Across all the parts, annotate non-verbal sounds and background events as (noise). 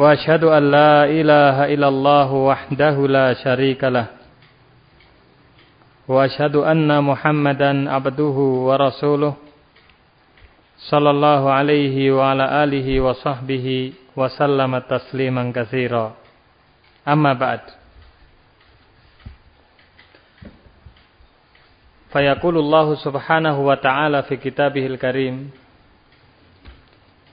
وأشهد أن لا إله إلا الله وحده لا شريك له وأشهد أن محمدا عبده ورسوله صلى الله عليه وعلى آله وصحبه وسلم تسليما كثيرا أما بعد فيقول الله سبحانه وتعالى في كتابه الكريم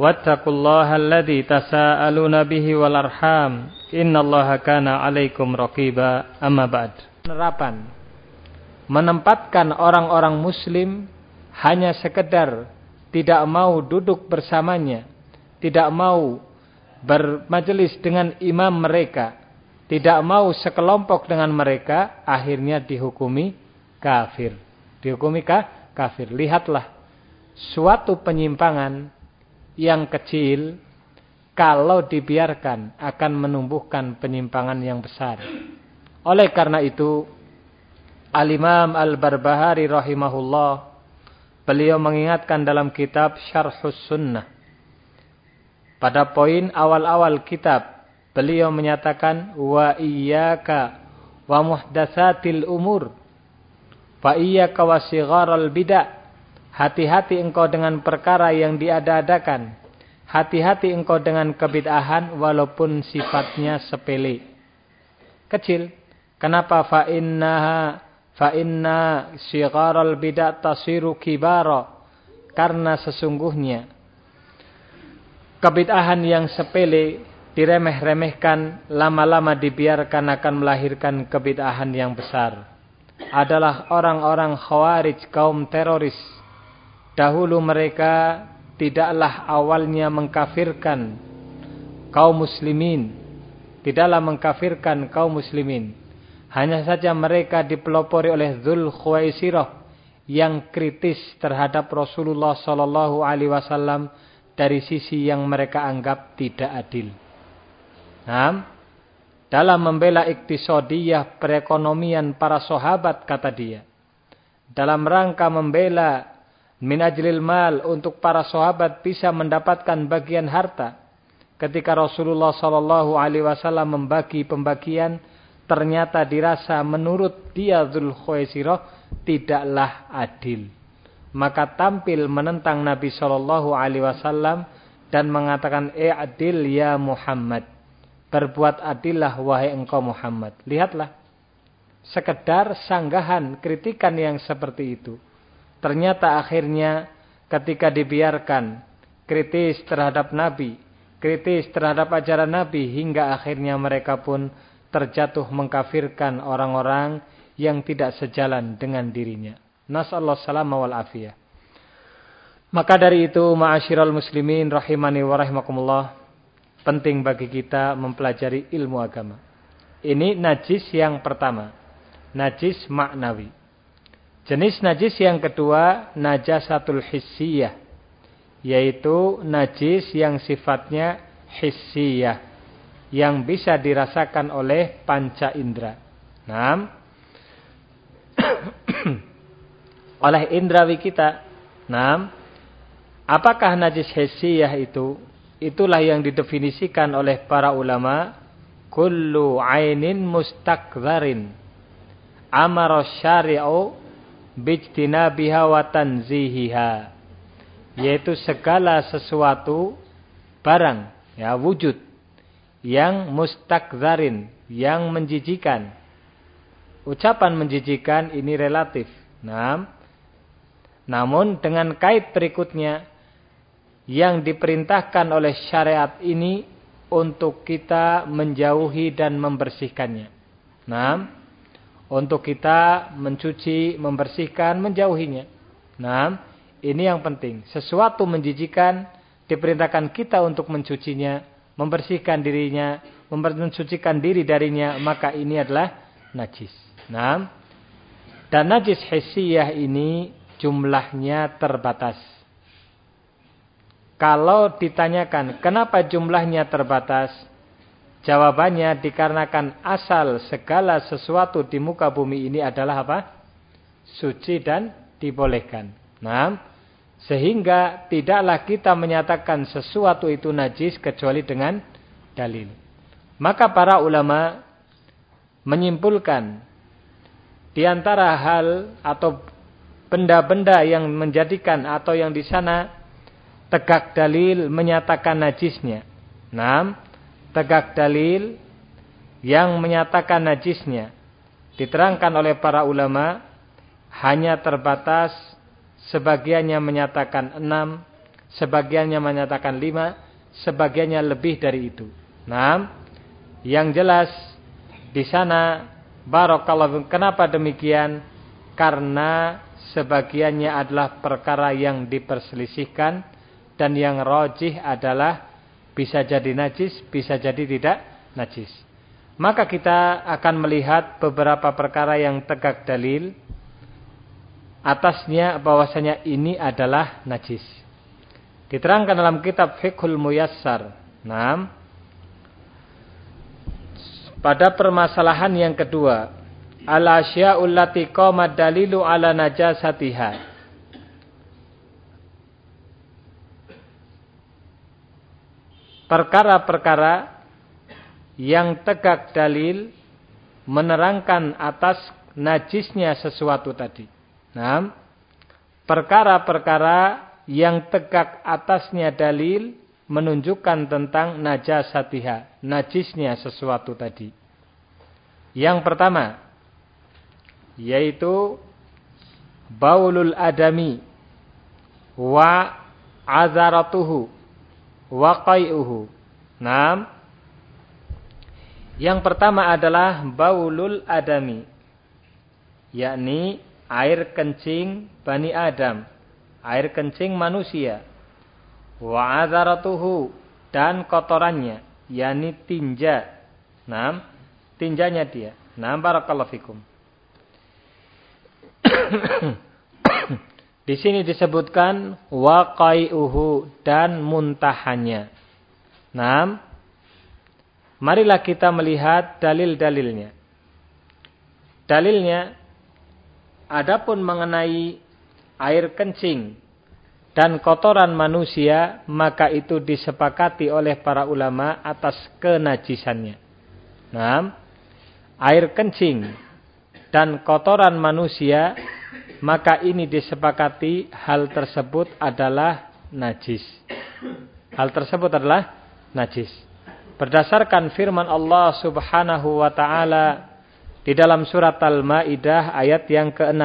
واتقوا الله الذي تساءلون به والأرحام Innallaha kana alaikum raqiba amma ba'd. Penerapan menempatkan orang-orang muslim hanya sekedar tidak mau duduk bersamanya, tidak mau bermajelis dengan imam mereka, tidak mau sekelompok dengan mereka, akhirnya dihukumi kafir. Dihukumi kah? kafir. Lihatlah suatu penyimpangan yang kecil kalau dibiarkan akan menumbuhkan penyimpangan yang besar. Oleh karena itu, Al-Imam Al-Barbahari rahimahullah, beliau mengingatkan dalam kitab Syarhus Sunnah. Pada poin awal-awal kitab, beliau menyatakan, Wa iyyaka wa muhdasatil umur, wa iyyaka wa bid'ah. Hati-hati engkau dengan perkara yang diada-adakan Hati-hati engkau dengan kebid'ahan walaupun sifatnya sepele. Kecil. Kenapa fa innaha fa inna sigharal bid'ah tasiru kibara? Karena sesungguhnya kebid'ahan yang sepele diremeh-remehkan lama-lama dibiarkan akan melahirkan kebid'ahan yang besar. Adalah orang-orang khawarij kaum teroris. Dahulu mereka tidaklah awalnya mengkafirkan kaum muslimin. Tidaklah mengkafirkan kaum muslimin. Hanya saja mereka dipelopori oleh Zul Khuwaisirah yang kritis terhadap Rasulullah sallallahu alaihi wasallam dari sisi yang mereka anggap tidak adil. Nah, dalam membela iktisodiyah perekonomian para sahabat kata dia. Dalam rangka membela min ajlil mal untuk para sahabat bisa mendapatkan bagian harta. Ketika Rasulullah sallallahu alaihi wasallam membagi pembagian, ternyata dirasa menurut dia Zulkhuwaisirah tidaklah adil. Maka tampil menentang Nabi sallallahu alaihi wasallam dan mengatakan adil ya Muhammad. Berbuat adillah wahai engkau Muhammad. Lihatlah. Sekedar sanggahan kritikan yang seperti itu Ternyata akhirnya ketika dibiarkan kritis terhadap Nabi, kritis terhadap ajaran Nabi hingga akhirnya mereka pun terjatuh mengkafirkan orang-orang yang tidak sejalan dengan dirinya. Nasallahu salam wal afiyah. Maka dari itu ma'asyiral muslimin rahimani wa rahimakumullah penting bagi kita mempelajari ilmu agama. Ini najis yang pertama. Najis maknawi. Jenis najis yang kedua najasatul hissiyah yaitu najis yang sifatnya hissiyah yang bisa dirasakan oleh panca indera. Nah, (clears throat) oleh indrawi kita. Nah, apakah najis hissiyah itu? Itulah yang didefinisikan oleh para ulama kullu ainin mustakzarin amara syari'u bijtinabiha wa tanzihiha. Yaitu segala sesuatu barang ya wujud yang mustakzarin yang menjijikan. Ucapan menjijikan ini relatif Nah, namun dengan kait berikutnya yang diperintahkan oleh syariat ini untuk kita menjauhi dan membersihkannya. Nah, untuk kita mencuci, membersihkan, menjauhinya. Nah, ini yang penting. Sesuatu menjijikan diperintahkan kita untuk mencucinya, membersihkan dirinya, mensucikan diri darinya, maka ini adalah najis. Nah, dan najis hissiyah ini jumlahnya terbatas. Kalau ditanyakan kenapa jumlahnya terbatas, jawabannya dikarenakan asal segala sesuatu di muka bumi ini adalah apa? Suci dan dibolehkan. Nah, sehingga tidaklah kita menyatakan sesuatu itu najis kecuali dengan dalil. Maka para ulama menyimpulkan di antara hal atau benda-benda yang menjadikan atau yang di sana tegak dalil menyatakan najisnya. Nah, tegak dalil yang menyatakan najisnya diterangkan oleh para ulama hanya terbatas sebagiannya menyatakan enam, sebagiannya menyatakan lima, sebagiannya lebih dari itu. Nah, yang jelas di sana Barakallahu Kenapa demikian? Karena sebagiannya adalah perkara yang diperselisihkan dan yang rojih adalah bisa jadi najis, bisa jadi tidak najis. Maka kita akan melihat beberapa perkara yang tegak dalil atasnya bahwasanya ini adalah najis. Diterangkan dalam kitab Fiqhul Muyassar. 6 pada permasalahan yang kedua, al-asya'ul lati qama dalilu ala najasatiha. Perkara-perkara yang tegak dalil menerangkan atas najisnya sesuatu tadi. Nah, perkara-perkara yang tegak atasnya dalil menunjukkan tentang najasatiha, najisnya sesuatu tadi. Yang pertama yaitu baulul adami wa azaratuhu wa qai'uhu. Naam. Yang pertama adalah baulul adami yakni air kencing Bani Adam, air kencing manusia wa azaratuhu dan kotorannya yakni tinja. Nam, tinjanya dia. Nam barakallahu fikum. (coughs) Di sini disebutkan waqai'uhu dan muntahannya. Nam, marilah kita melihat dalil-dalilnya. Dalilnya adapun mengenai air kencing dan kotoran manusia maka itu disepakati oleh para ulama atas kenajisannya. Nah, air kencing dan kotoran manusia maka ini disepakati hal tersebut adalah najis. Hal tersebut adalah najis. Berdasarkan firman Allah Subhanahu wa taala di dalam surat Al-Maidah ayat yang ke-6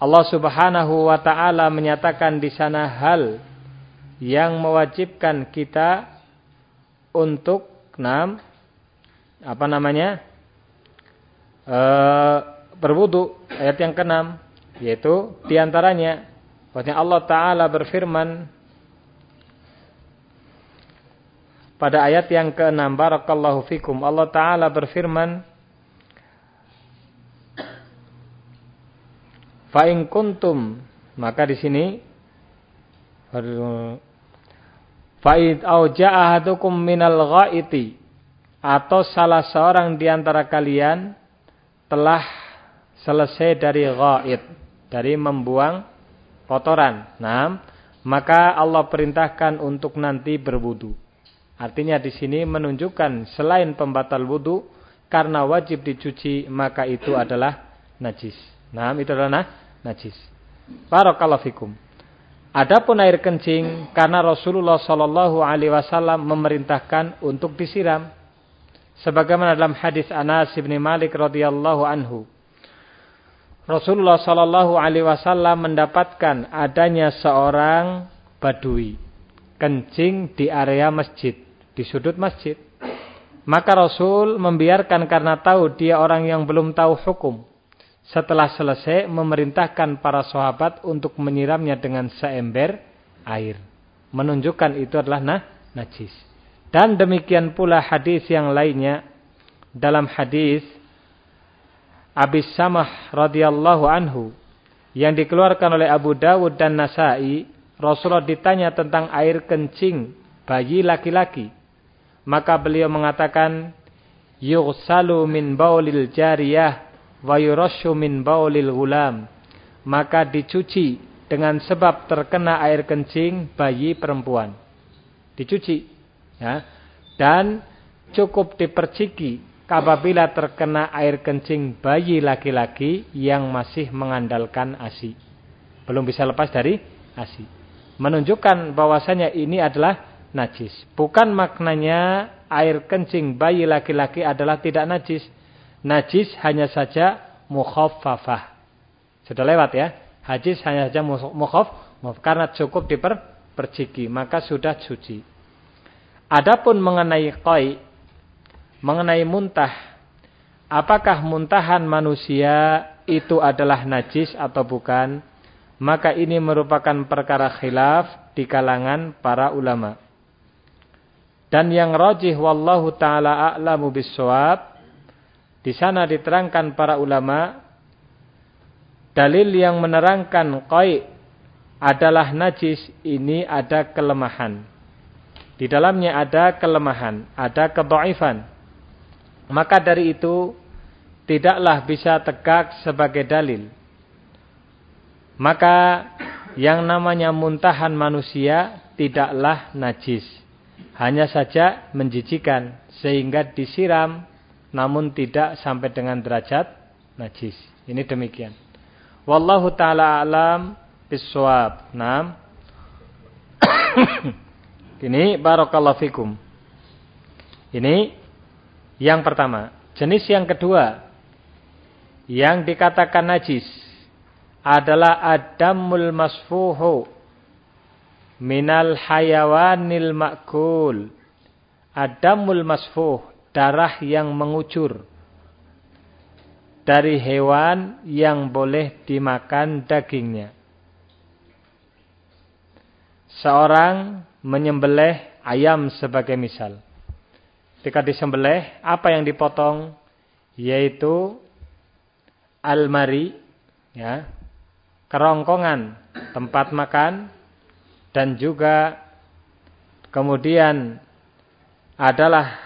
Allah Subhanahu wa taala menyatakan di sana hal yang mewajibkan kita untuk enam apa namanya? E, berwudu ayat yang keenam yaitu di antaranya bahwasanya Allah taala berfirman pada ayat yang keenam barakallahu fikum. Allah taala berfirman Fa'in kuntum maka di sini fa'id au ja'ahadukum minal ghaiti atau salah seorang di antara kalian telah selesai dari ghaid dari membuang kotoran. Nah, maka Allah perintahkan untuk nanti berwudu. Artinya di sini menunjukkan selain pembatal wudu karena wajib dicuci maka itu adalah najis. Nah, itu adalah najis. Barakallahu fikum. Adapun air kencing karena Rasulullah Shallallahu alaihi wasallam memerintahkan untuk disiram. Sebagaimana dalam hadis Anas bin Malik radhiyallahu anhu. Rasulullah Shallallahu Alaihi Wasallam mendapatkan adanya seorang badui kencing di area masjid, di sudut masjid. Maka Rasul membiarkan karena tahu dia orang yang belum tahu hukum. Setelah selesai memerintahkan para sahabat untuk menyiramnya dengan seember air. Menunjukkan itu adalah nah, najis. Dan demikian pula hadis yang lainnya dalam hadis Abi Samah radhiyallahu anhu yang dikeluarkan oleh Abu Dawud dan Nasai, Rasulullah ditanya tentang air kencing bayi laki-laki. Maka beliau mengatakan, "Yughsalu min baulil jariyah wa yurashu min baulil gulam." Maka dicuci dengan sebab terkena air kencing bayi perempuan. Dicuci, ya. Dan cukup diperciki apabila terkena air kencing bayi laki-laki yang masih mengandalkan ASI. Belum bisa lepas dari ASI. Menunjukkan bahwasanya ini adalah najis. Bukan maknanya air kencing bayi laki-laki adalah tidak najis. Najis hanya saja mukhaffafah. Sudah lewat ya. Hadis hanya saja mukhaff karena cukup diperciki maka sudah suci. Adapun mengenai qai mengenai muntah. Apakah muntahan manusia itu adalah najis atau bukan? Maka ini merupakan perkara khilaf di kalangan para ulama. Dan yang rajih wallahu taala a'lamu bissawab di sana diterangkan para ulama dalil yang menerangkan qai adalah najis ini ada kelemahan. Di dalamnya ada kelemahan, ada kedhaifan. Maka dari itu tidaklah bisa tegak sebagai dalil. Maka yang namanya muntahan manusia tidaklah najis. Hanya saja menjijikan sehingga disiram namun tidak sampai dengan derajat najis. Ini demikian. Wallahu taala alam bisawab. Naam. (coughs) Ini barakallahu fikum. Ini yang pertama. Jenis yang kedua. Yang dikatakan najis. Adalah adamul masfuhu. Minal hayawanil makul. Adamul masfuh. Darah yang mengucur. Dari hewan yang boleh dimakan dagingnya. Seorang menyembelih ayam sebagai misal ketika disembelih apa yang dipotong? Yaitu almari ya kerongkongan tempat makan dan juga kemudian adalah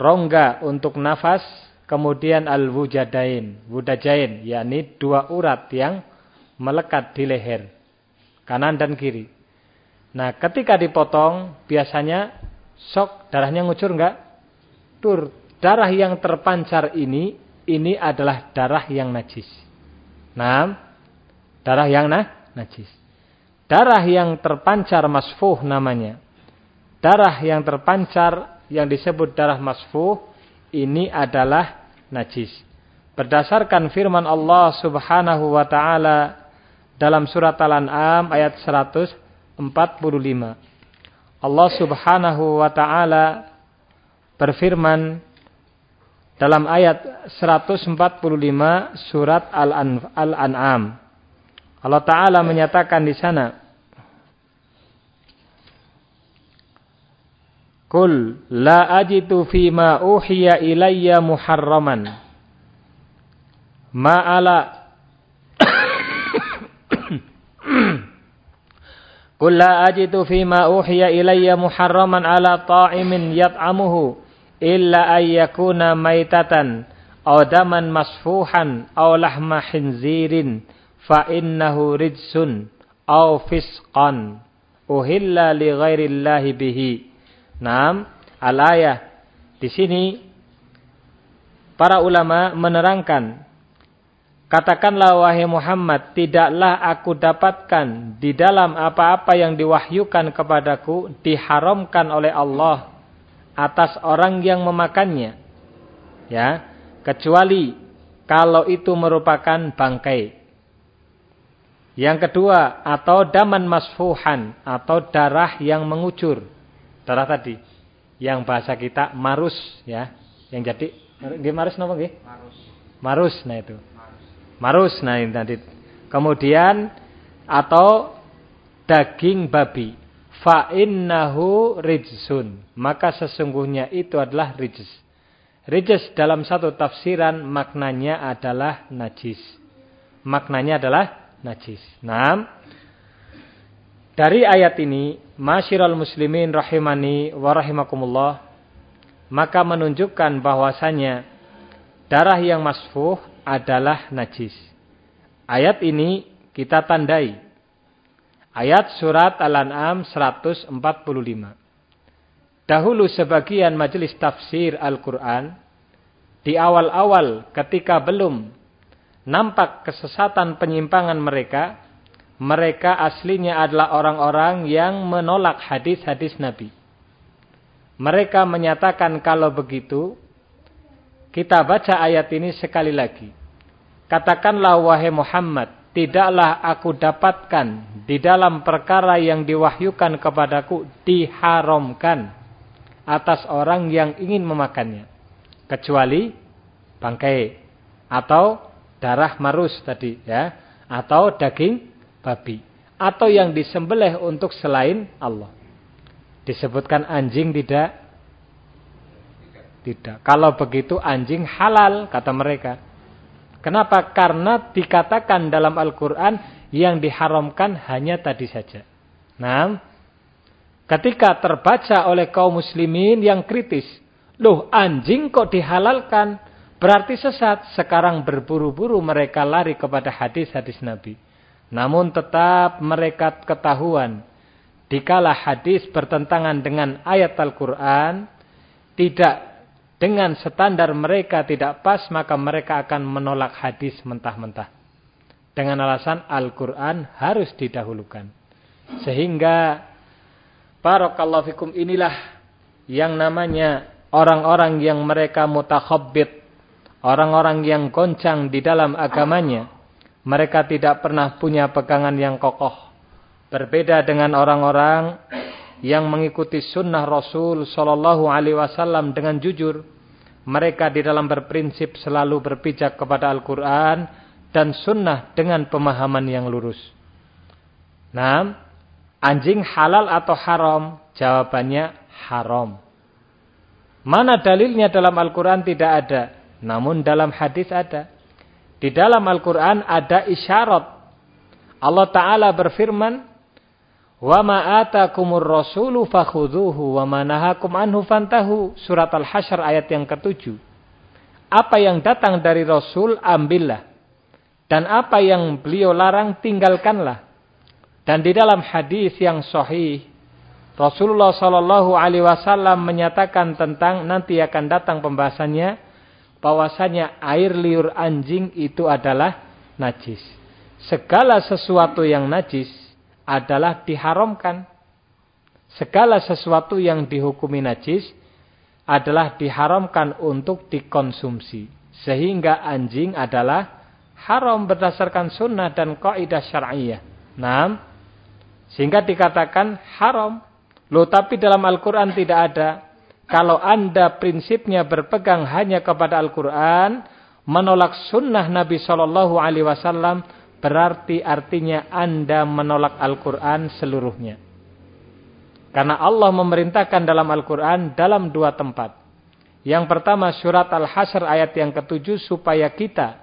rongga untuk nafas kemudian al-wujadain wudajain yakni dua urat yang melekat di leher kanan dan kiri. Nah ketika dipotong biasanya Sok darahnya ngucur enggak? Tur. Darah yang terpancar ini ini adalah darah yang najis. Nah, darah yang nah, najis. Darah yang terpancar masfuh namanya. Darah yang terpancar yang disebut darah masfuh ini adalah najis. Berdasarkan firman Allah Subhanahu wa taala dalam surat Al-An'am ayat 145. Allah Subhanahu wa taala berfirman dalam ayat 145 surat Al-An'am. Allah taala menyatakan di sana Kul la ajitu fi ma uhiya ilayya muharraman ma ala (coughs) (coughs) Qul la ajidu fima uhiya ilayya muharraman ala ta'imin yat'amuhu illa ayyakuna maitatan aw daman masfuhan aw lahma khinzirin fa innahu rijsun aw fisqan bihi. Naam, al-ayah di sini para ulama menerangkan Katakanlah wahai Muhammad, tidaklah aku dapatkan di dalam apa-apa yang diwahyukan kepadaku diharamkan oleh Allah atas orang yang memakannya. Ya, kecuali kalau itu merupakan bangkai. Yang kedua, atau daman masfuhan atau darah yang mengucur. Darah tadi yang bahasa kita marus ya. Yang jadi nggih marus napa nggih? Marus. Marus nah itu. Marus. Nah ini tadi. Kemudian atau daging babi. Fa innahu rijsun. Maka sesungguhnya itu adalah rijs. Rijs dalam satu tafsiran maknanya adalah najis. Maknanya adalah najis. Nah, dari ayat ini, masyiral muslimin rahimani wa rahimakumullah, maka menunjukkan bahwasanya darah yang masfuh adalah najis. Ayat ini kita tandai. Ayat surat Al-An'am 145. Dahulu sebagian majelis tafsir Al-Quran, di awal-awal ketika belum nampak kesesatan penyimpangan mereka, mereka aslinya adalah orang-orang yang menolak hadis-hadis Nabi. Mereka menyatakan kalau begitu, kita baca ayat ini sekali lagi. Katakanlah wahai Muhammad, tidaklah aku dapatkan di dalam perkara yang diwahyukan kepadaku diharamkan atas orang yang ingin memakannya. Kecuali bangkai atau darah marus tadi ya, atau daging babi atau yang disembelih untuk selain Allah. Disebutkan anjing tidak? Tidak. Kalau begitu anjing halal kata mereka. Kenapa? Karena dikatakan dalam Al-Qur'an yang diharamkan hanya tadi saja. Nah, ketika terbaca oleh kaum muslimin yang kritis, loh anjing kok dihalalkan? Berarti sesat. Sekarang berburu-buru mereka lari kepada hadis-hadis Nabi. Namun tetap mereka ketahuan. Dikala hadis bertentangan dengan ayat Al-Quran. Tidak dengan standar mereka tidak pas. Maka mereka akan menolak hadis mentah-mentah. Dengan alasan Al-Quran harus didahulukan. Sehingga. Barakallahu fikum inilah. Yang namanya orang-orang yang mereka mutakhabbit. Orang-orang yang goncang di dalam agamanya mereka tidak pernah punya pegangan yang kokoh. Berbeda dengan orang-orang yang mengikuti sunnah Rasul Shallallahu Alaihi Wasallam dengan jujur. Mereka di dalam berprinsip selalu berpijak kepada Al-Quran dan sunnah dengan pemahaman yang lurus. Nah, anjing halal atau haram? Jawabannya haram. Mana dalilnya dalam Al-Quran tidak ada. Namun dalam hadis ada. Di dalam Al-Quran ada isyarat. Allah Ta'ala berfirman, Wa ma'atakumur rasulu fakhuduhu wa manahakum anhu fantahu. Surat Al-Hasyr ayat yang ketujuh. Apa yang datang dari Rasul, ambillah. Dan apa yang beliau larang, tinggalkanlah. Dan di dalam hadis yang sahih, Rasulullah Shallallahu Alaihi Wasallam menyatakan tentang nanti akan datang pembahasannya bahwasanya air liur anjing itu adalah najis. Segala sesuatu yang najis adalah diharamkan. Segala sesuatu yang dihukumi najis adalah diharamkan untuk dikonsumsi. Sehingga anjing adalah haram berdasarkan sunnah dan kaidah syar'iyah. Nah, sehingga dikatakan haram. Loh, tapi dalam Al-Quran tidak ada kalau anda prinsipnya berpegang hanya kepada Al-Quran, menolak sunnah Nabi Shallallahu Alaihi Wasallam, berarti artinya anda menolak Al-Quran seluruhnya. Karena Allah memerintahkan dalam Al-Quran dalam dua tempat. Yang pertama surat Al-Hasr ayat yang ketujuh supaya kita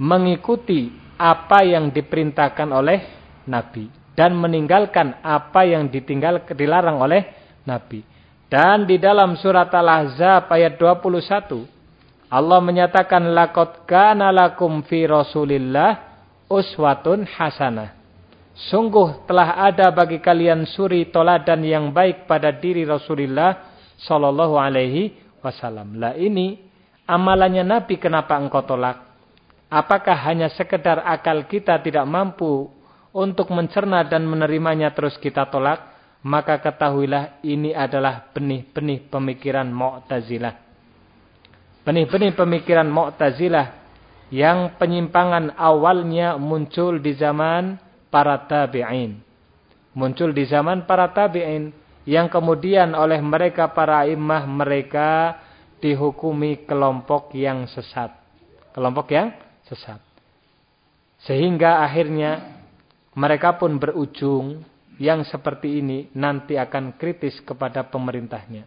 mengikuti apa yang diperintahkan oleh Nabi dan meninggalkan apa yang ditinggal dilarang oleh Nabi. Dan di dalam surat Al-Ahzab ayat 21 Allah menyatakan laqad kana lakum fi Rasulillah uswatun hasanah. Sungguh telah ada bagi kalian suri toladan yang baik pada diri Rasulullah sallallahu alaihi wasallam. Lah ini amalannya Nabi kenapa engkau tolak? Apakah hanya sekedar akal kita tidak mampu untuk mencerna dan menerimanya terus kita tolak? maka ketahuilah ini adalah benih-benih pemikiran Mu'tazilah. Benih-benih pemikiran Mu'tazilah yang penyimpangan awalnya muncul di zaman para tabi'in. Muncul di zaman para tabi'in yang kemudian oleh mereka para imah mereka dihukumi kelompok yang sesat. Kelompok yang sesat. Sehingga akhirnya mereka pun berujung yang seperti ini nanti akan kritis kepada pemerintahnya.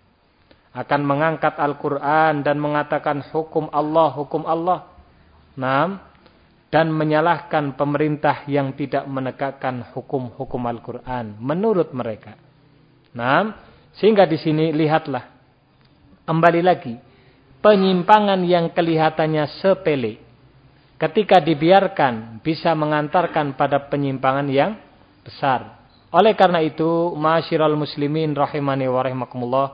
Akan mengangkat Al-Quran dan mengatakan hukum Allah, hukum Allah. Nah, dan menyalahkan pemerintah yang tidak menegakkan hukum-hukum Al-Quran menurut mereka. Nah, sehingga di sini lihatlah. Kembali lagi. Penyimpangan yang kelihatannya sepele. Ketika dibiarkan bisa mengantarkan pada penyimpangan yang besar. Oleh karena itu, masyiral muslimin rahimani wa rahimakumullah,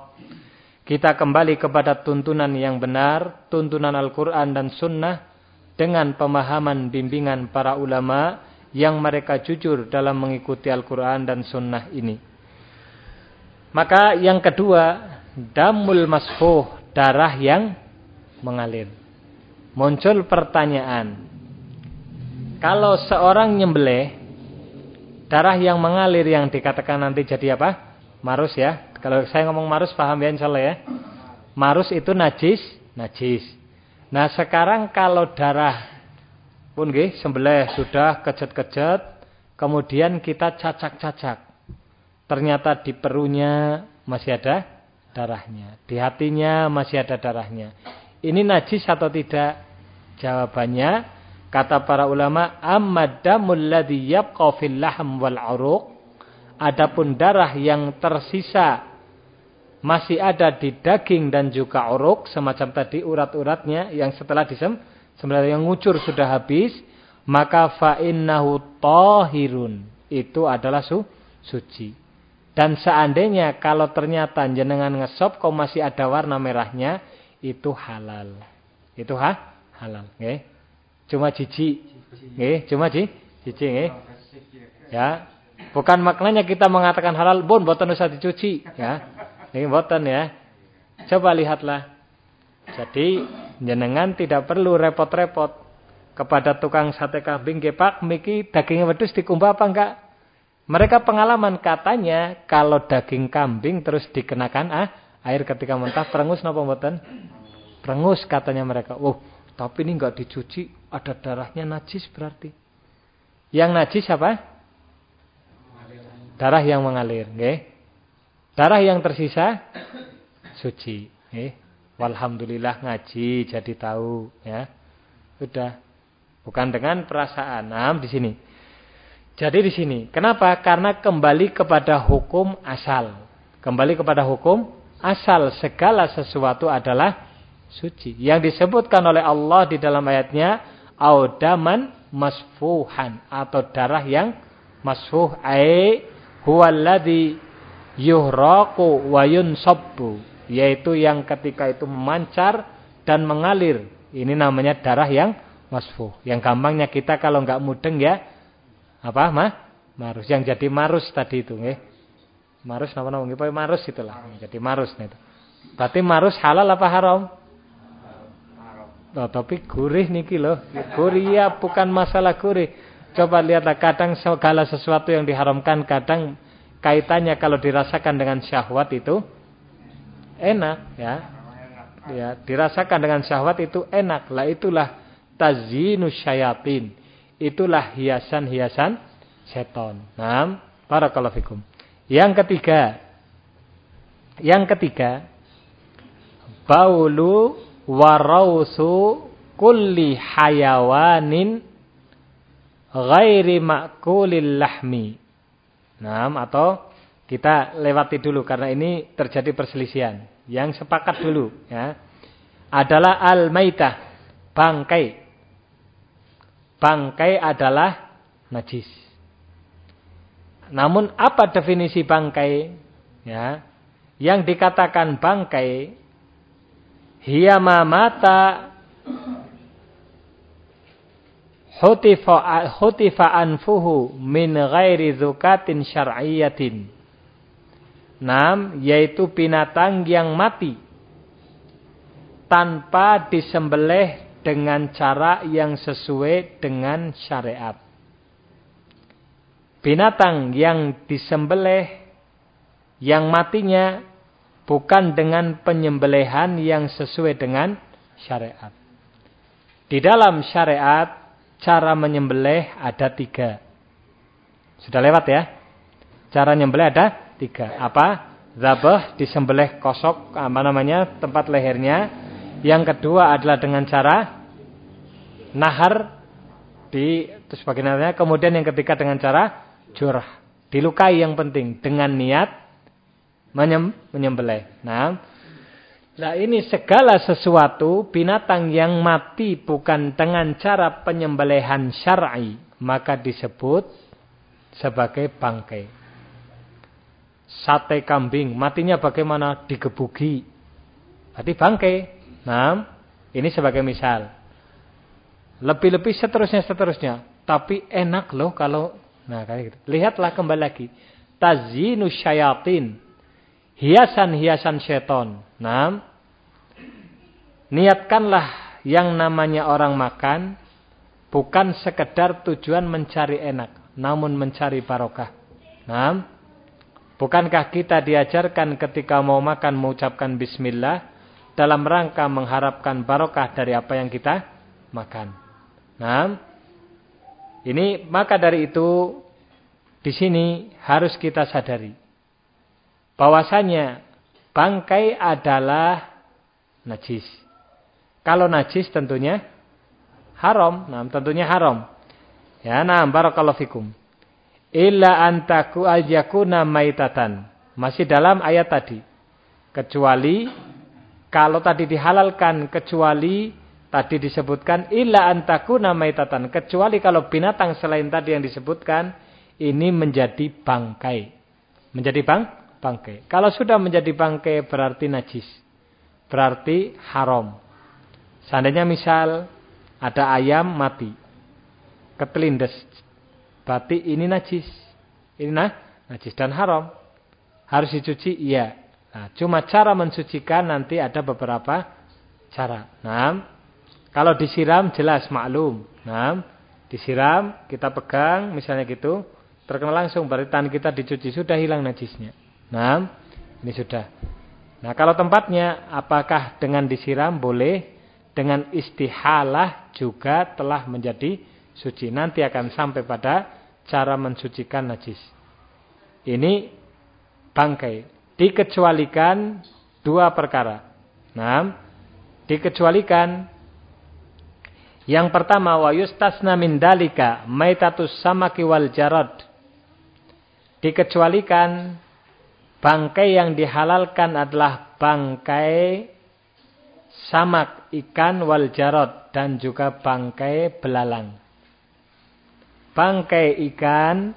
kita kembali kepada tuntunan yang benar, tuntunan Al-Quran dan Sunnah, dengan pemahaman bimbingan para ulama yang mereka jujur dalam mengikuti Al-Quran dan Sunnah ini. Maka yang kedua, damul masfuh, darah yang mengalir. Muncul pertanyaan, kalau seorang nyembelih, darah yang mengalir yang dikatakan nanti jadi apa? Marus ya. Kalau saya ngomong marus paham ya insya Allah ya. Marus itu najis, najis. Nah sekarang kalau darah pun gih, sembelih sudah kejet-kejet, kemudian kita cacak-cacak. Ternyata di perunya masih ada darahnya. Di hatinya masih ada darahnya. Ini najis atau tidak? Jawabannya, kata para ulama, ammadamul ladhi yabqa wal. Adapun darah yang tersisa masih ada di daging dan juga orok semacam tadi urat-uratnya yang setelah disem sebenarnya yang ngucur sudah habis maka fa innahu tahirun. Itu adalah su suci. Dan seandainya kalau ternyata jenengan ngesop kok masih ada warna merahnya itu halal. Itu ha halal. Nggih. Cuma cici nggih cuma cici cici nggih. Ya. Bukan maknanya kita mengatakan halal bon boten usah dicuci. Ya ini boten ya. Coba lihatlah. Jadi jenengan tidak perlu repot-repot kepada tukang sate kambing gepak miki dagingnya wedus dikumbah apa enggak? Mereka pengalaman katanya kalau daging kambing terus dikenakan ah air ketika mentah perengus napa mboten? Perengus katanya mereka. Oh, tapi ini enggak dicuci, ada darahnya najis berarti. Yang najis apa? Darah yang mengalir, nggih. Darah yang tersisa suci. Eh, walhamdulillah ngaji jadi tahu ya. Sudah. Bukan dengan perasaan. Nah, di sini. Jadi di sini. Kenapa? Karena kembali kepada hukum asal. Kembali kepada hukum asal segala sesuatu adalah suci. Yang disebutkan oleh Allah di dalam ayatnya audaman masfuhan atau darah yang masfuh ai huwallazi yuhraqu wa yunsabbu yaitu yang ketika itu memancar dan mengalir. Ini namanya darah yang masfuh yang gampangnya kita kalau nggak mudeng ya apa mah marus. Yang jadi marus tadi itu nggih. Marus nama nama nggih? Marus itulah. Jadi marus itu. Berarti marus halal apa haram. Oh, tapi gurih niki loh. Gurih ya bukan masalah gurih. Coba lihatlah kadang segala sesuatu yang diharamkan kadang kaitannya kalau dirasakan dengan syahwat itu enak ya. Ya, dirasakan dengan syahwat itu enak. Lah itulah tazinus syayatin. Itulah hiasan-hiasan seton. Naam, barakallahu fikum. Yang ketiga, yang ketiga, baulu warausu kulli hayawanin ghairi makulil lahmi. Nah, atau kita lewati dulu karena ini terjadi perselisihan. Yang sepakat dulu ya adalah al-maitah, bangkai. Bangkai adalah najis. Namun apa definisi bangkai? Ya. Yang dikatakan bangkai hiyama mata hutifa anfuhu min ghairi zukatin syar'iyatin. Nam, yaitu binatang yang mati tanpa disembelih dengan cara yang sesuai dengan syariat. Binatang yang disembelih, yang matinya bukan dengan penyembelihan yang sesuai dengan syariat. Di dalam syariat, cara menyembelih ada tiga. Sudah lewat ya? Cara menyembelih ada tiga. Apa? Zabah disembelih kosok, apa namanya, tempat lehernya. Yang kedua adalah dengan cara nahar di terus bagaimananya. Kemudian yang ketiga dengan cara jurah. Dilukai yang penting dengan niat menyem, menyembelih. Nah, nah ini segala sesuatu binatang yang mati bukan dengan cara penyembelihan syar'i maka disebut sebagai bangkai. Sate kambing matinya bagaimana digebuki. Berarti bangkai. Nah, ini sebagai misal. Lebih-lebih seterusnya seterusnya. Tapi enak loh kalau nah kayak gitu. Lihatlah kembali lagi. Tazinu syayatin. Hiasan-hiasan seton. Nah, niatkanlah yang namanya orang makan bukan sekedar tujuan mencari enak, namun mencari barokah. Nah, bukankah kita diajarkan ketika mau makan mengucapkan bismillah dalam rangka mengharapkan barokah dari apa yang kita makan. Nah, ini maka dari itu di sini harus kita sadari bahwasanya bangkai adalah najis. Kalau najis tentunya haram. Nah, tentunya haram. Ya, nah barakallahu fikum. Illa antaku ajakuna maitatan. Masih dalam ayat tadi. Kecuali kalau tadi dihalalkan kecuali Tadi disebutkan illa antakuna maitatan. Kecuali kalau binatang selain tadi yang disebutkan. Ini menjadi bangkai. Menjadi bang? Bangkai. Kalau sudah menjadi bangkai berarti najis. Berarti haram. Seandainya misal ada ayam mati. Ketelindes. Berarti ini najis. Ini nah, najis dan haram. Harus dicuci? Iya. Nah, cuma cara mensucikan nanti ada beberapa cara. Nah, kalau disiram jelas maklum. Nah, disiram, kita pegang misalnya gitu, terkena langsung berarti tangan kita dicuci sudah hilang najisnya. Nah, ini sudah. Nah, kalau tempatnya apakah dengan disiram boleh, dengan istihalah juga telah menjadi suci. Nanti akan sampai pada cara mensucikan najis. Ini bangkai. Dikecualikan dua perkara. Nah, dikecualikan yang pertama wa yustasna min dalika maitatus samaki wal jarad. Dikecualikan bangkai yang dihalalkan adalah bangkai samak ikan wal jarad dan juga bangkai belalang. Bangkai ikan,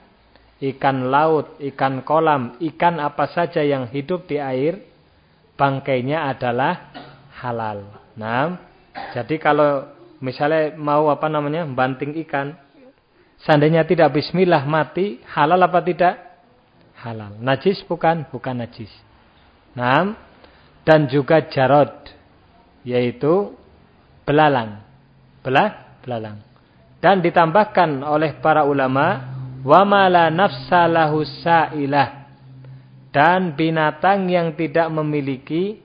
ikan laut, ikan kolam, ikan apa saja yang hidup di air, bangkainya adalah halal. Nah, jadi kalau misalnya mau apa namanya banting ikan, seandainya tidak bismillah mati, halal apa tidak? Halal. Najis bukan? Bukan najis. Nah, dan juga jarod, yaitu belalang. Belah, belalang. Dan ditambahkan oleh para ulama, wamala nafsa lahu sa'ilah. Dan binatang yang tidak memiliki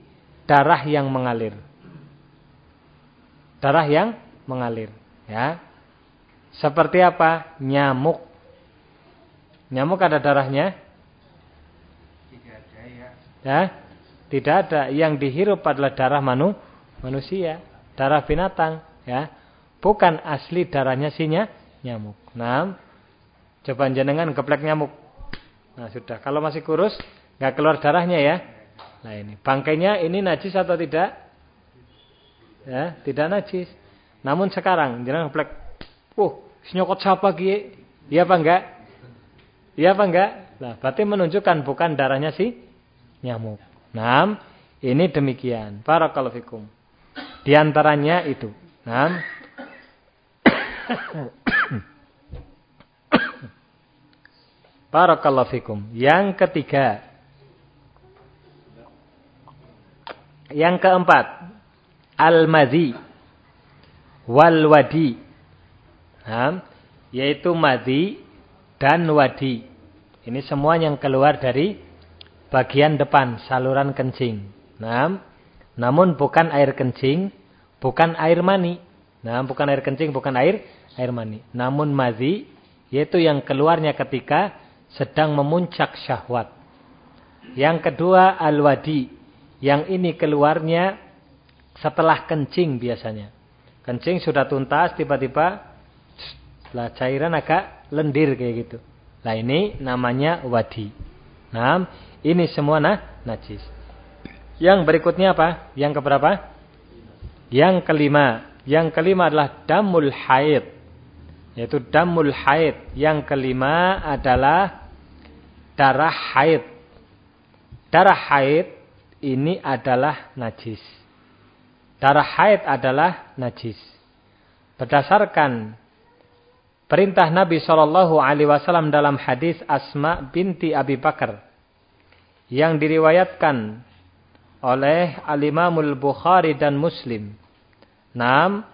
darah yang mengalir. Darah yang mengalir. Ya. Seperti apa? Nyamuk. Nyamuk ada darahnya? Ya. Tidak ada. Yang dihirup adalah darah manu, manusia. Darah binatang. Ya. Bukan asli darahnya sinya nyamuk. Nah, coba jenengan geplek nyamuk. Nah sudah. Kalau masih kurus, nggak keluar darahnya ya. Nah ini bangkainya ini najis atau tidak? Ya, tidak najis. Namun sekarang jangan plek, oh, senyokot siapa kie? Iya apa enggak? Iya apa enggak? Nah, berarti menunjukkan bukan darahnya si nyamuk. Nah, ini demikian. Barakallahu fikum. Di antaranya itu. Nah, Barakallahu fikum. Yang ketiga. Yang keempat. Al-madhi wal wadi. Nah, yaitu madi dan wadi. Ini semua yang keluar dari bagian depan saluran kencing. Nah, namun bukan air kencing, bukan air mani. Nah, bukan air kencing, bukan air air mani. Namun madi yaitu yang keluarnya ketika sedang memuncak syahwat. Yang kedua al-wadi, yang ini keluarnya setelah kencing biasanya. Kencing sudah tuntas tiba-tiba lah cairan agak lendir kayak gitu. Nah ini namanya wadi. Nah ini semua nah, najis. Yang berikutnya apa? Yang keberapa? Yang kelima. Yang kelima adalah damul haid. Yaitu damul haid. Yang kelima adalah darah haid. Darah haid ini adalah najis. Darah haid adalah najis. Berdasarkan perintah Nabi Shallallahu Alaihi Wasallam dalam hadis Asma binti Abi Bakar yang diriwayatkan oleh Al-Imamul Bukhari dan Muslim. Nam,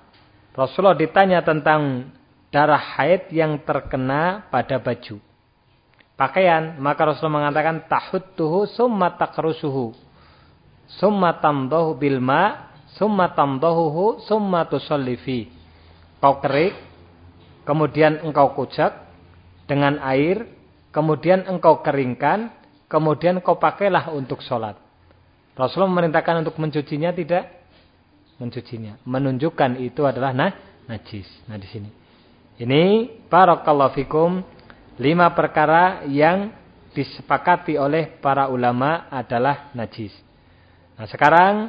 Rasulullah ditanya tentang darah haid yang terkena pada baju. Pakaian, maka Rasulullah mengatakan tahuttuhu summa takrusuhu summa tamdahu bil ma summa tamdahuhu summa tusallifi. Kau kerik, kemudian engkau kujak dengan air, kemudian engkau keringkan, kemudian kau pakailah untuk sholat. Rasulullah memerintahkan untuk mencucinya tidak? Mencucinya. Menunjukkan itu adalah nah, najis. Nah di sini. Ini barakallahu fikum lima perkara yang disepakati oleh para ulama adalah najis. Nah sekarang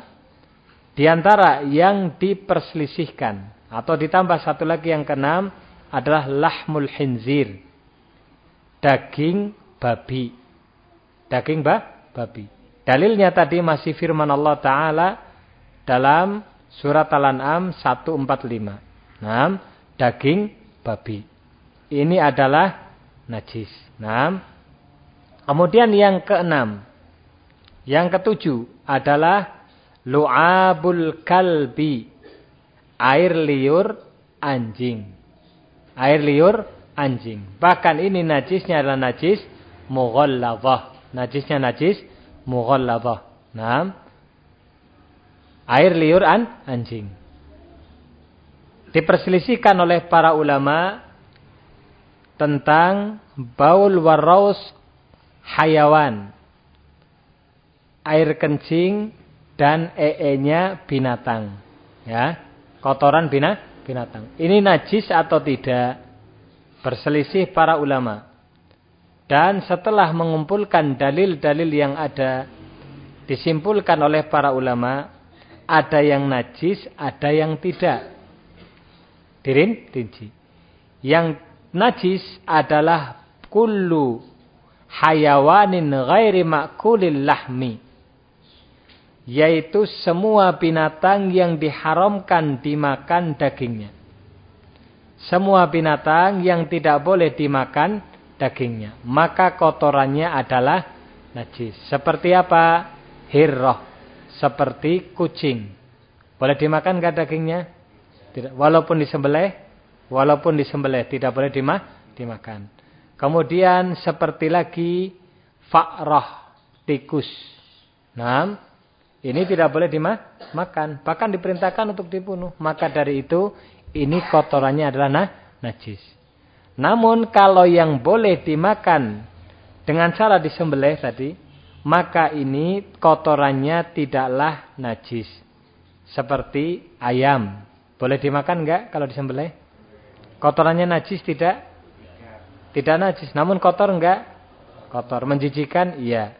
di antara yang diperselisihkan atau ditambah satu lagi yang keenam adalah lahmul hinzir. Daging babi. Daging bah, babi. Dalilnya tadi masih firman Allah Ta'ala dalam surat Al-An'am 145. Nah, daging babi. Ini adalah najis. Nah, kemudian yang keenam. Yang ketujuh adalah Lu'abul kalbi. Air liur anjing. Air liur anjing. Bahkan ini najisnya adalah najis mughalladhah. Najisnya najis mughalladhah. Nah. Air liur an anjing. Diperselisihkan oleh para ulama tentang baul waraus hayawan. Air kencing dan ee-nya binatang. Ya, kotoran bina, binatang. Ini najis atau tidak? Berselisih para ulama. Dan setelah mengumpulkan dalil-dalil yang ada, disimpulkan oleh para ulama, ada yang najis, ada yang tidak. Dirin, rinci. Yang najis adalah kullu hayawanin ghairi makulil lahmi yaitu semua binatang yang diharamkan dimakan dagingnya. Semua binatang yang tidak boleh dimakan dagingnya. Maka kotorannya adalah najis. Seperti apa? Hirroh. Seperti kucing. Boleh dimakan gak dagingnya? Tidak. Walaupun disembelih. Walaupun disembelih. Tidak boleh dimah, dimakan. Kemudian seperti lagi fa'rah. Tikus. Nah, ini tidak boleh dimakan. Bahkan diperintahkan untuk dibunuh. Maka dari itu, ini kotorannya adalah nah, najis. Namun kalau yang boleh dimakan dengan cara disembelih tadi, maka ini kotorannya tidaklah najis. Seperti ayam. Boleh dimakan enggak kalau disembelih? Kotorannya najis tidak? Tidak najis. Namun kotor enggak? Kotor. Menjijikan? Iya.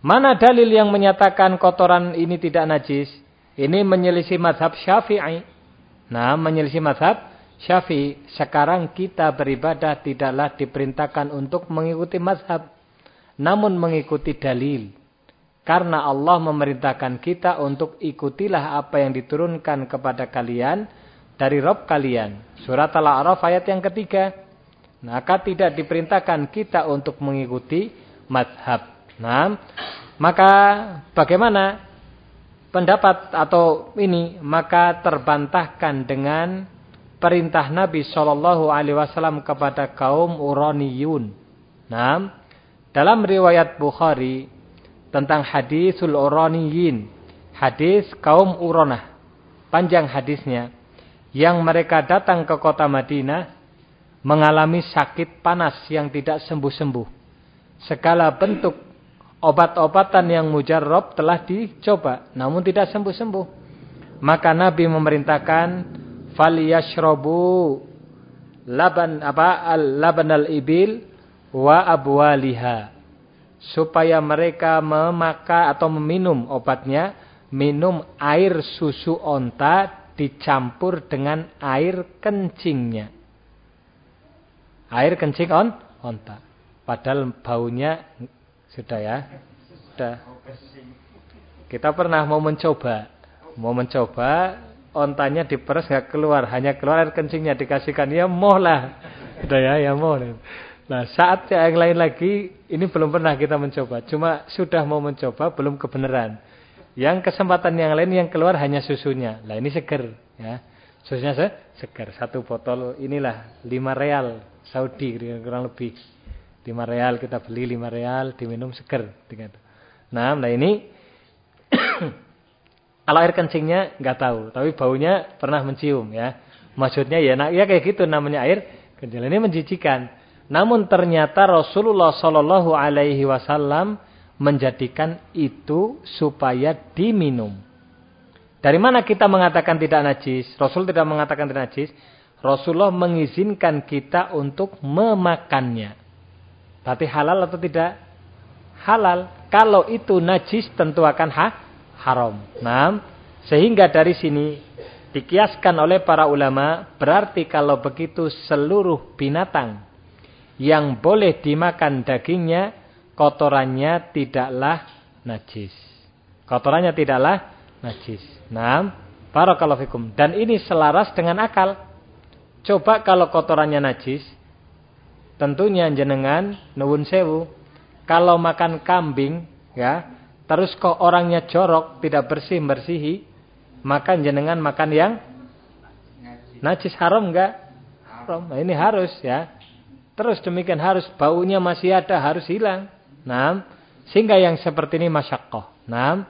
Mana dalil yang menyatakan kotoran ini tidak najis? Ini menyelisih madhab syafi'i. Nah, menyelisih madhab syafi'i. Sekarang kita beribadah tidaklah diperintahkan untuk mengikuti madhab. Namun mengikuti dalil. Karena Allah memerintahkan kita untuk ikutilah apa yang diturunkan kepada kalian dari Rob kalian. Surat Al-A'raf ayat yang ketiga. Maka tidak diperintahkan kita untuk mengikuti madhab. Nah, maka bagaimana pendapat atau ini maka terbantahkan dengan perintah Nabi Shallallahu Alaihi Wasallam kepada kaum Uraniyun. Nah, dalam riwayat Bukhari tentang hadisul Uraniyin, hadis kaum Uronah, panjang hadisnya, yang mereka datang ke kota Madinah mengalami sakit panas yang tidak sembuh-sembuh. Segala bentuk obat-obatan yang mujarab telah dicoba namun tidak sembuh-sembuh. Maka Nabi memerintahkan falyashrabu laban apa al laban al ibil wa abwaliha supaya mereka memakai atau meminum obatnya minum air susu onta dicampur dengan air kencingnya air kencing on onta padahal baunya sudah ya? Sudah. Kita pernah mau mencoba. Mau mencoba, ontanya diperes nggak keluar. Hanya keluar air kencingnya dikasihkan. Ya mau lah. Sudah ya, ya mau. Nah saat yang lain lagi, ini belum pernah kita mencoba. Cuma sudah mau mencoba, belum kebenaran. Yang kesempatan yang lain yang keluar hanya susunya. Nah ini seger. ya Susunya se seger. Satu botol inilah 5 real Saudi kurang lebih. 5 real kita beli 5 real diminum seger nah nah ini kalau air kencingnya nggak tahu tapi baunya pernah mencium ya maksudnya ya nah, ya kayak gitu namanya air kencing ini menjijikan namun ternyata Rasulullah Shallallahu Alaihi Wasallam menjadikan itu supaya diminum. Dari mana kita mengatakan tidak najis? Rasul tidak mengatakan tidak najis. Rasulullah mengizinkan kita untuk memakannya. Tapi halal atau tidak? Halal. Kalau itu najis tentu akan ha haram. Nah, sehingga dari sini dikiaskan oleh para ulama berarti kalau begitu seluruh binatang yang boleh dimakan dagingnya kotorannya tidaklah najis. Kotorannya tidaklah najis. Nah, barakallahu fikum. Dan ini selaras dengan akal. Coba kalau kotorannya najis, Tentunya jenengan nuwun sewu kalau makan kambing ya, terus kok orangnya jorok, tidak bersih bersihi, maka jenengan makan yang najis haram enggak? Haram. Nah, ini harus ya. Terus demikian harus baunya masih ada, harus hilang. Nah, sehingga yang seperti ini masyakoh. Nah,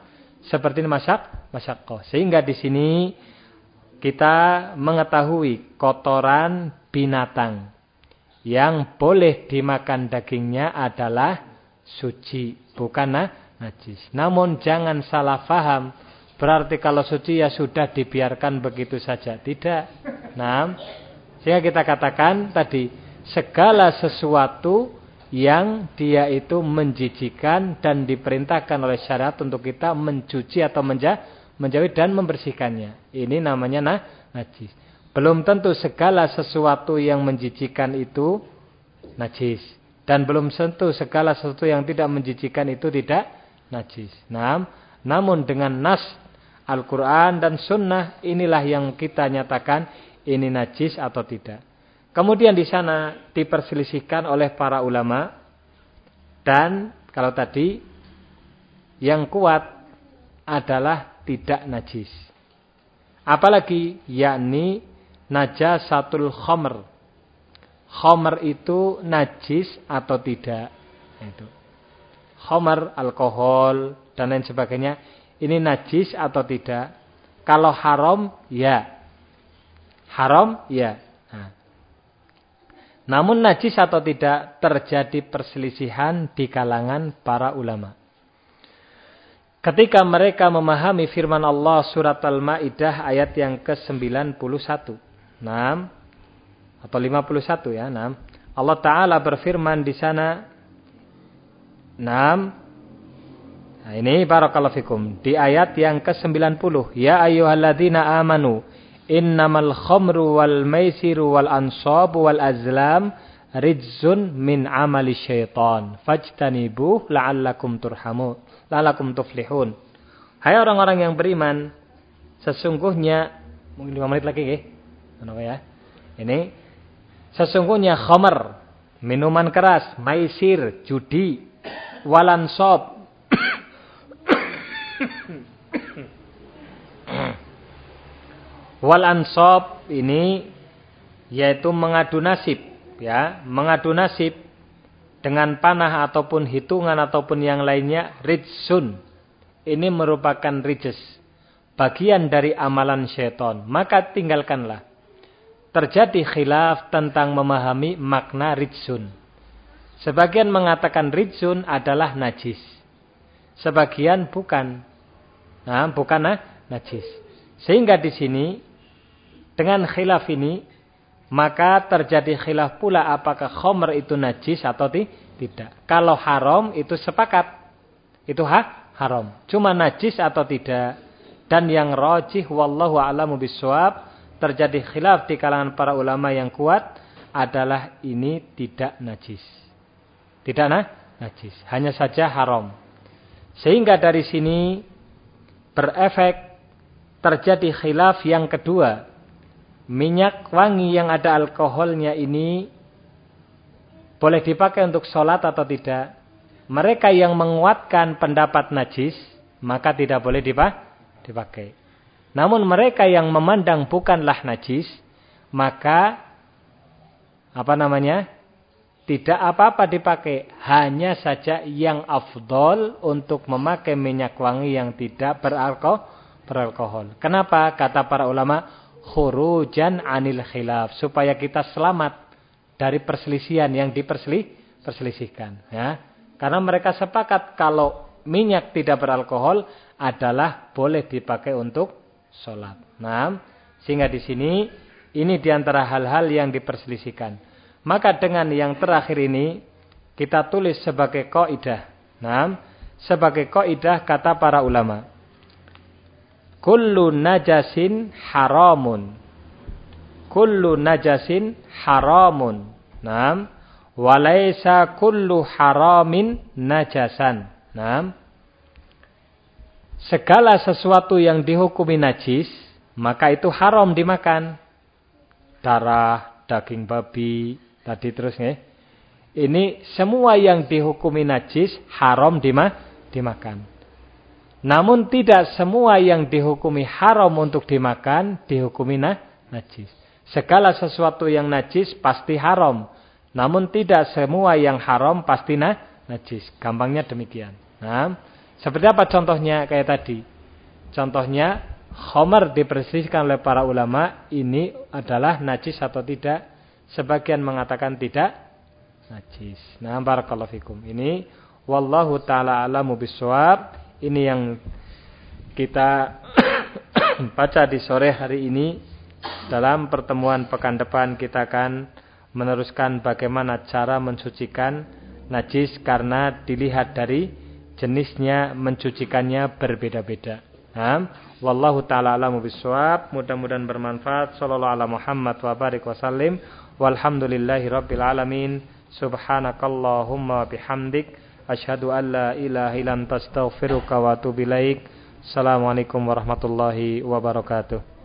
seperti ini masyak, masyakoh. Sehingga di sini kita mengetahui kotoran binatang yang boleh dimakan dagingnya adalah suci, bukan nah, najis. Namun jangan salah faham, berarti kalau suci ya sudah dibiarkan begitu saja. Tidak. Nah, sehingga kita katakan tadi segala sesuatu yang dia itu menjijikan dan diperintahkan oleh syariat untuk kita mencuci atau menja menjauhi dan membersihkannya. Ini namanya nah, najis. Belum tentu segala sesuatu yang menjijikan itu najis. Dan belum tentu segala sesuatu yang tidak menjijikan itu tidak najis. Nah, namun dengan nas Al-Quran dan Sunnah inilah yang kita nyatakan ini najis atau tidak. Kemudian di sana diperselisihkan oleh para ulama dan kalau tadi yang kuat adalah tidak najis. Apalagi yakni najasatul khamr. Khamr itu najis atau tidak. Itu. Khamr, alkohol, dan lain sebagainya. Ini najis atau tidak. Kalau haram, ya. Haram, ya. Nah. Namun najis atau tidak terjadi perselisihan di kalangan para ulama. Ketika mereka memahami firman Allah surat Al-Maidah ayat yang ke-91. 6 atau 51 ya, 6. Allah taala berfirman di sana 6 Nah, ini barakallahu fikum. Di ayat yang ke-90 ya ayyuhalladzina amanu innamal khamru wal maisiru wal ansabu wal azlam rijzun min amali syaitan. Fajtanibuh la'allakum turhamu la'allakum tuflihun. Hai orang-orang yang beriman sesungguhnya mungkin 5 menit lagi Kenapa ya? Ini sesungguhnya khamar, minuman keras, maisir, judi, walan sob. Wal ansob ini yaitu mengadu nasib ya, mengadu nasib dengan panah ataupun hitungan ataupun yang lainnya ridsun. Ini merupakan rijes, bagian dari amalan syaitan. Maka tinggalkanlah. Terjadi khilaf tentang memahami makna ridsun. Sebagian mengatakan ridsun adalah najis. Sebagian bukan. Nah, bukan nah, najis. Sehingga di sini dengan khilaf ini maka terjadi khilaf pula apakah khomer itu najis atau tidak. Kalau haram itu sepakat. Itu ha? haram. Cuma najis atau tidak. Dan yang rojih wallahu a'lamu biswab terjadi khilaf di kalangan para ulama yang kuat adalah ini tidak najis. Tidak nah, najis. Hanya saja haram. Sehingga dari sini berefek terjadi khilaf yang kedua minyak wangi yang ada alkoholnya ini boleh dipakai untuk sholat atau tidak. Mereka yang menguatkan pendapat najis, maka tidak boleh dipakai. Namun mereka yang memandang bukanlah najis, maka apa namanya? Tidak apa-apa dipakai, hanya saja yang afdol untuk memakai minyak wangi yang tidak beralkohol. Kenapa? Kata para ulama, khurujan anil khilaf. Supaya kita selamat dari perselisihan yang diperselisihkan ya. Karena mereka sepakat kalau minyak tidak beralkohol adalah boleh dipakai untuk sholat. Nah sehingga di sini ini di antara hal-hal yang diperselisihkan maka dengan yang terakhir ini kita tulis sebagai kaidah nah sebagai kaidah kata para ulama Kullu najasin haramun. Kullu najasin haramun. Naam. Walaysa kullu haramin najasan. Naam. Segala sesuatu yang dihukumi najis, maka itu haram dimakan. Darah, daging babi, tadi terus ya. Ini semua yang dihukumi najis haram dimakan. Namun tidak semua yang dihukumi haram untuk dimakan dihukumi nah, najis. Segala sesuatu yang najis pasti haram. Namun tidak semua yang haram pasti nah, najis. Gampangnya demikian. Nah, seperti apa contohnya kayak tadi? Contohnya khomer dipersihkan oleh para ulama ini adalah najis atau tidak? Sebagian mengatakan tidak najis. Nah, barakallahu fikum. Ini wallahu taala alamu bisawab. Ini yang kita (coughs) baca di sore hari ini. Dalam pertemuan pekan depan kita akan meneruskan bagaimana cara mensucikan najis karena dilihat dari jenisnya mencucikannya berbeda-beda. Nah, wallahu taala alamu bisawab. Mudah-mudahan bermanfaat. Sallallahu ala Muhammad wa barik wasallim. Walhamdulillahi rabbil alamin. Subhanakallahumma bihamdik. Asyhadu an la ilaha illa anta astaghfiruka wa atubu ilaik. Assalamualaikum warahmatullahi wabarakatuh.